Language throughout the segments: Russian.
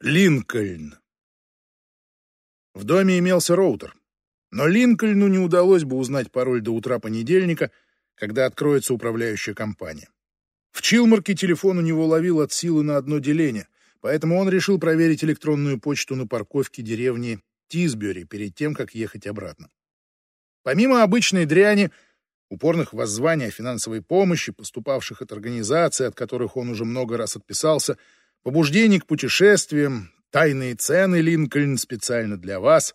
Линкольн. В доме имелся роутер, но Линкольну не удалось бы узнать пароль до утра понедельника, когда откроется управляющая компания. В Чилмарке телефон у него ловил от силы на одно деление, поэтому он решил проверить электронную почту на парковке деревни Тисбюри перед тем, как ехать обратно. Помимо обычной дряни, упорных воззваний о финансовой помощи, поступавших от организаций, от которых он уже много раз отписался, побуждений к путешествиям, тайные цены Линкольн специально для вас,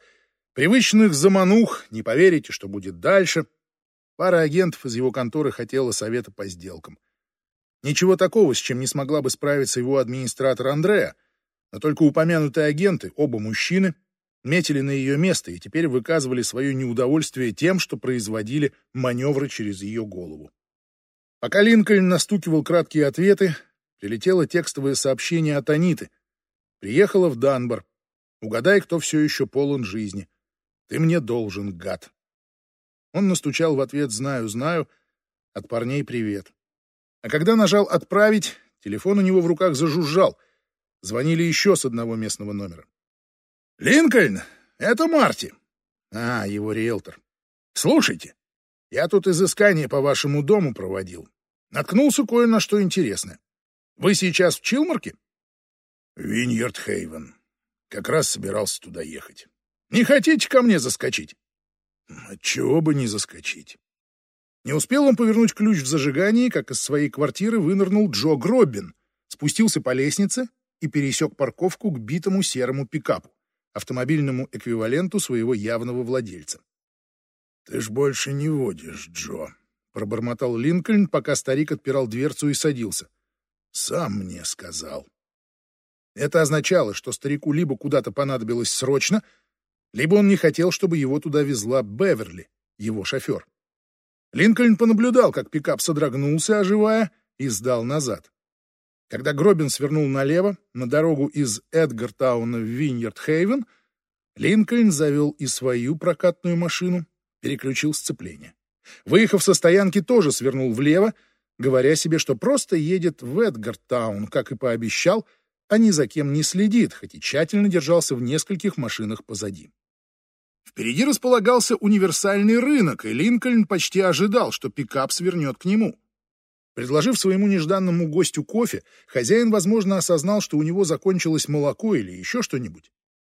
привычных заманух, не поверите, что будет дальше. Пара агентов из его конторы хотела совета по сделкам. Ничего такого, с чем не смогла бы справиться его администратор Андреа, но только упомянутые агенты, оба мужчины, метили на ее место и теперь выказывали свое неудовольствие тем, что производили маневры через ее голову. Пока Линкольн настукивал краткие ответы, прилетело текстовое сообщение от Аниты. Приехала в Данбар. Угадай, кто все еще полон жизни. Ты мне должен, гад. Он настучал в ответ «Знаю, знаю». От парней привет. А когда нажал «Отправить», телефон у него в руках зажужжал. Звонили еще с одного местного номера. «Линкольн, это Марти». А, его риэлтор. «Слушайте, я тут изыскание по вашему дому проводил. Наткнулся кое на что интересное. Вы сейчас в Чилмарке? Виньерд Хейвен. Как раз собирался туда ехать. Не хотите ко мне заскочить? Чего бы не заскочить. Не успел он повернуть ключ в зажигании, как из своей квартиры вынырнул Джо Гроббин, спустился по лестнице и пересек парковку к битому серому пикапу, автомобильному эквиваленту своего явного владельца. «Ты ж больше не водишь, Джо», — пробормотал Линкольн, пока старик отпирал дверцу и садился. Сам мне сказал. Это означало, что старику либо куда-то понадобилось срочно, либо он не хотел, чтобы его туда везла Беверли, его шофер. Линкольн понаблюдал, как пикап содрогнулся, оживая, и сдал назад. Когда Гробин свернул налево, на дорогу из Эдгартауна в Виньерд-Хейвен, Линкольн завел и свою прокатную машину, переключил сцепление. Выехав со стоянки, тоже свернул влево, говоря себе, что просто едет в Эдгартаун, как и пообещал, а ни за кем не следит, хоть и тщательно держался в нескольких машинах позади. Впереди располагался универсальный рынок, и Линкольн почти ожидал, что пикап свернет к нему. Предложив своему нежданному гостю кофе, хозяин, возможно, осознал, что у него закончилось молоко или еще что-нибудь.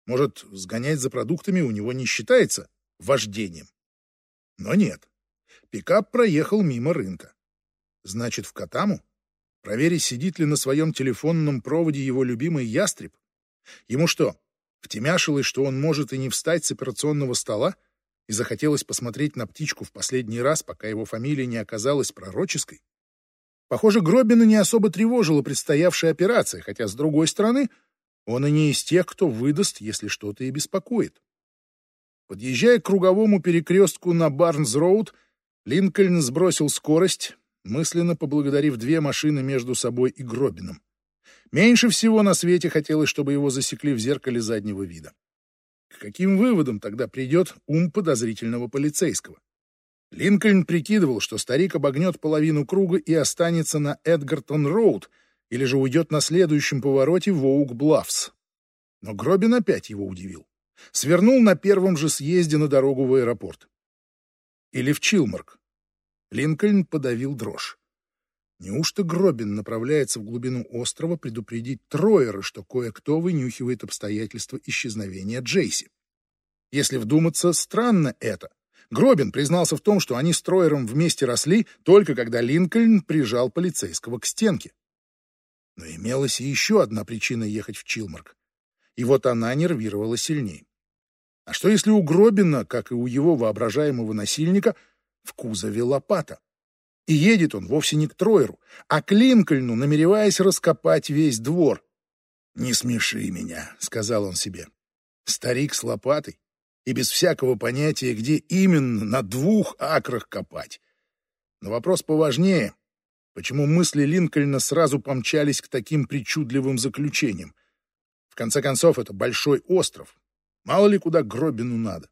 Может, сгонять за продуктами у него не считается вождением. Но нет. Пикап проехал мимо рынка. Значит, в Катаму? Проверить, сидит ли на своем телефонном проводе его любимый ястреб? Ему что, втемяшилось, что он может и не встать с операционного стола? И захотелось посмотреть на птичку в последний раз, пока его фамилия не оказалась пророческой? Похоже, Гробина не особо тревожила предстоявшая операция, хотя, с другой стороны, он и не из тех, кто выдаст, если что-то и беспокоит. Подъезжая к круговому перекрестку на Барнс-Роуд, Линкольн сбросил скорость, мысленно поблагодарив две машины между собой и Гробином. Меньше всего на свете хотелось, чтобы его засекли в зеркале заднего вида. К каким выводам тогда придет ум подозрительного полицейского? Линкольн прикидывал, что старик обогнет половину круга и останется на Эдгартон-Роуд, или же уйдет на следующем повороте в Оук-Блавс. Но Гробин опять его удивил. Свернул на первом же съезде на дорогу в аэропорт. Или в Чилмарк. Линкольн подавил дрожь. Неужто Гробин направляется в глубину острова предупредить Троера, что кое-кто вынюхивает обстоятельства исчезновения Джейси? Если вдуматься, странно это. Гробин признался в том, что они с Троером вместе росли, только когда Линкольн прижал полицейского к стенке. Но имелась и еще одна причина ехать в Чилмарк. И вот она нервировала сильнее. А что если у Гробина, как и у его воображаемого насильника, в кузове лопата. И едет он вовсе не к Троеру, а к Линкольну, намереваясь раскопать весь двор. «Не смеши меня», — сказал он себе. «Старик с лопатой и без всякого понятия, где именно на двух акрах копать. Но вопрос поважнее. Почему мысли Линкольна сразу помчались к таким причудливым заключениям? В конце концов, это большой остров. Мало ли куда Гробину надо.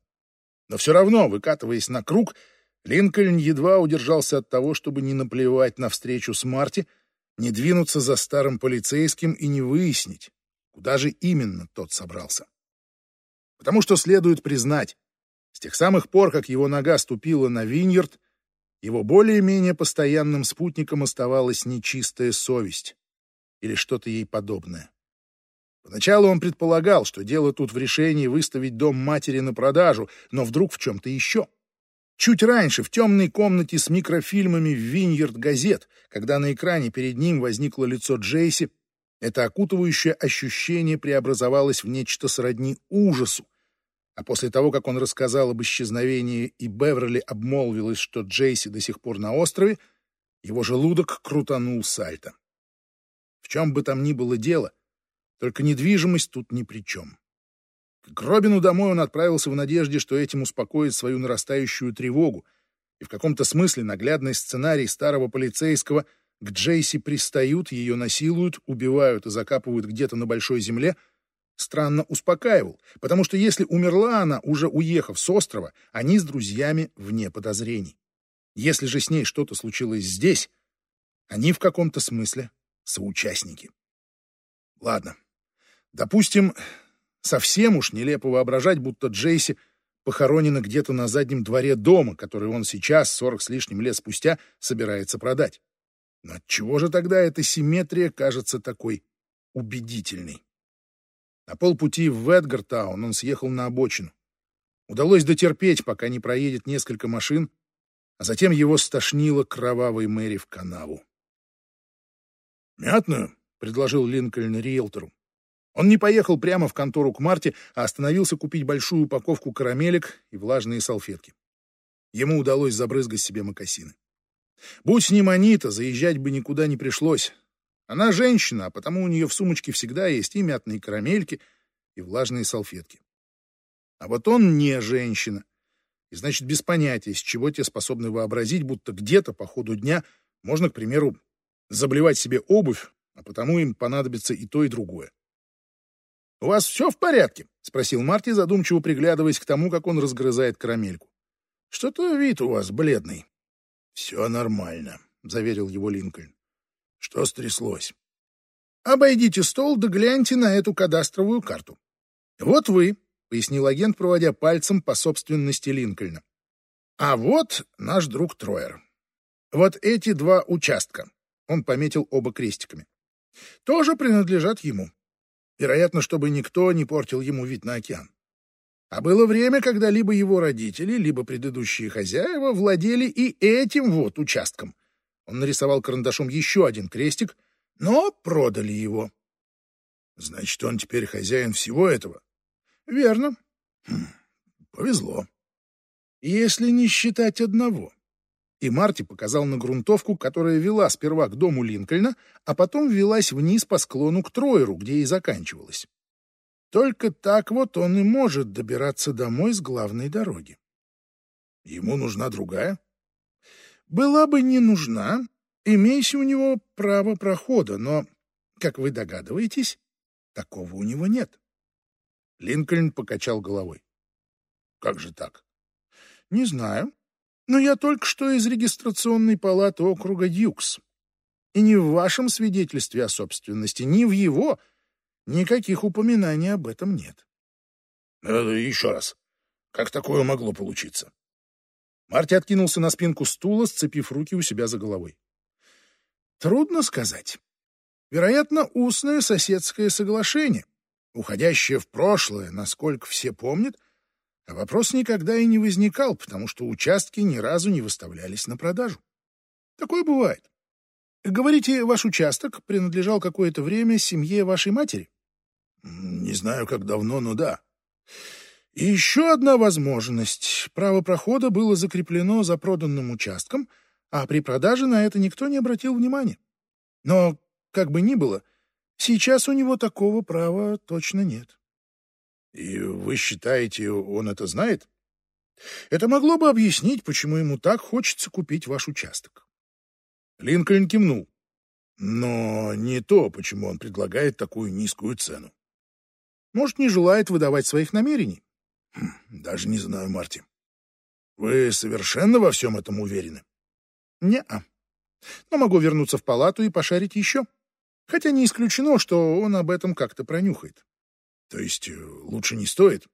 Но все равно, выкатываясь на круг, Линкольн едва удержался от того, чтобы не наплевать на встречу с Марти, не двинуться за старым полицейским и не выяснить, куда же именно тот собрался. Потому что следует признать, с тех самых пор, как его нога ступила на Виньерд, его более-менее постоянным спутником оставалась нечистая совесть или что-то ей подобное. Поначалу он предполагал, что дело тут в решении выставить дом матери на продажу, но вдруг в чем-то еще. Чуть раньше, в темной комнате с микрофильмами в Виньерд газет, когда на экране перед ним возникло лицо Джейси, это окутывающее ощущение преобразовалось в нечто сродни ужасу. А после того, как он рассказал об исчезновении и Беверли обмолвилась, что Джейси до сих пор на острове, его желудок крутанул сальто. В чем бы там ни было дело, только недвижимость тут ни при чем. К Робину домой он отправился в надежде, что этим успокоит свою нарастающую тревогу, и в каком-то смысле наглядный сценарий старого полицейского к Джейси пристают, ее насилуют, убивают и закапывают где-то на большой земле, странно успокаивал, потому что если умерла она, уже уехав с острова, они с друзьями вне подозрений. Если же с ней что-то случилось здесь, они в каком-то смысле соучастники. Ладно, допустим, Совсем уж нелепо воображать, будто Джейси похоронена где-то на заднем дворе дома, который он сейчас, сорок с лишним лет спустя, собирается продать. Но отчего же тогда эта симметрия кажется такой убедительной? На полпути в Эдгартаун он съехал на обочину. Удалось дотерпеть, пока не проедет несколько машин, а затем его стошнило кровавой Мэри в канаву. «Мятную?» — предложил Линкольн риэлтору. Он не поехал прямо в контору к Марте, а остановился купить большую упаковку карамелек и влажные салфетки. Ему удалось забрызгать себе мокасины. Будь с ним Анита, заезжать бы никуда не пришлось. Она женщина, а потому у нее в сумочке всегда есть и мятные карамельки, и влажные салфетки. А вот он не женщина. И значит, без понятия, с чего те способны вообразить, будто где-то по ходу дня можно, к примеру, заблевать себе обувь, а потому им понадобится и то, и другое. «У вас все в порядке?» — спросил Марти, задумчиво приглядываясь к тому, как он разгрызает карамельку. «Что-то вид у вас бледный». «Все нормально», — заверил его Линкольн. «Что стряслось?» «Обойдите стол да гляньте на эту кадастровую карту». «Вот вы», — пояснил агент, проводя пальцем по собственности Линкольна. «А вот наш друг Троер. Вот эти два участка». Он пометил оба крестиками. «Тоже принадлежат ему вероятно, чтобы никто не портил ему вид на океан. А было время, когда либо его родители, либо предыдущие хозяева владели и этим вот участком. Он нарисовал карандашом еще один крестик, но продали его. Значит, он теперь хозяин всего этого? Верно. Хм, повезло. Если не считать одного и Марти показал на грунтовку, которая вела сперва к дому Линкольна, а потом велась вниз по склону к Троеру, где и заканчивалась. Только так вот он и может добираться домой с главной дороги. Ему нужна другая? Была бы не нужна, имейся у него право прохода, но, как вы догадываетесь, такого у него нет. Линкольн покачал головой. Как же так? Не знаю. Но я только что из регистрационной палаты округа Дьюкс. И ни в вашем свидетельстве о собственности, ни в его никаких упоминаний об этом нет. Э, еще раз. Как такое могло получиться? Марти откинулся на спинку стула, сцепив руки у себя за головой. Трудно сказать. Вероятно, устное соседское соглашение, уходящее в прошлое, насколько все помнят, вопрос никогда и не возникал, потому что участки ни разу не выставлялись на продажу. Такое бывает. Говорите, ваш участок принадлежал какое-то время семье вашей матери? Не знаю, как давно, но да. И еще одна возможность. Право прохода было закреплено за проданным участком, а при продаже на это никто не обратил внимания. Но, как бы ни было, сейчас у него такого права точно нет. И вы считаете, он это знает? Это могло бы объяснить, почему ему так хочется купить ваш участок. Линкольн кивнул. Но не то, почему он предлагает такую низкую цену. Может, не желает выдавать своих намерений? Хм, даже не знаю, Марти. Вы совершенно во всем этом уверены? Не-а. Но могу вернуться в палату и пошарить еще. Хотя не исключено, что он об этом как-то пронюхает. То есть э, лучше не стоит.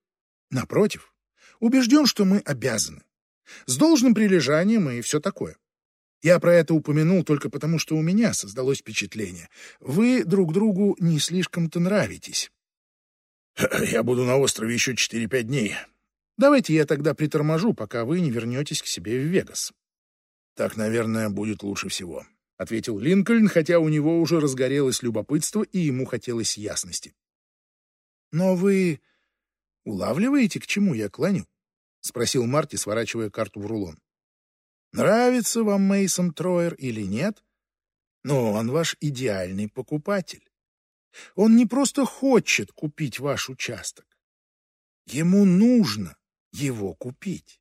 Напротив, убежден, что мы обязаны. С должным прилежанием и все такое. Я про это упомянул только потому, что у меня создалось впечатление. Вы друг другу не слишком-то нравитесь. Я буду на острове еще 4-5 дней. Давайте я тогда приторможу, пока вы не вернетесь к себе в Вегас. Так, наверное, будет лучше всего, — ответил Линкольн, хотя у него уже разгорелось любопытство, и ему хотелось ясности. Но вы улавливаете, к чему я клоню? — спросил Марти, сворачивая карту в рулон. Нравится вам Мейсон Троер или нет, но он ваш идеальный покупатель. Он не просто хочет купить ваш участок. Ему нужно его купить.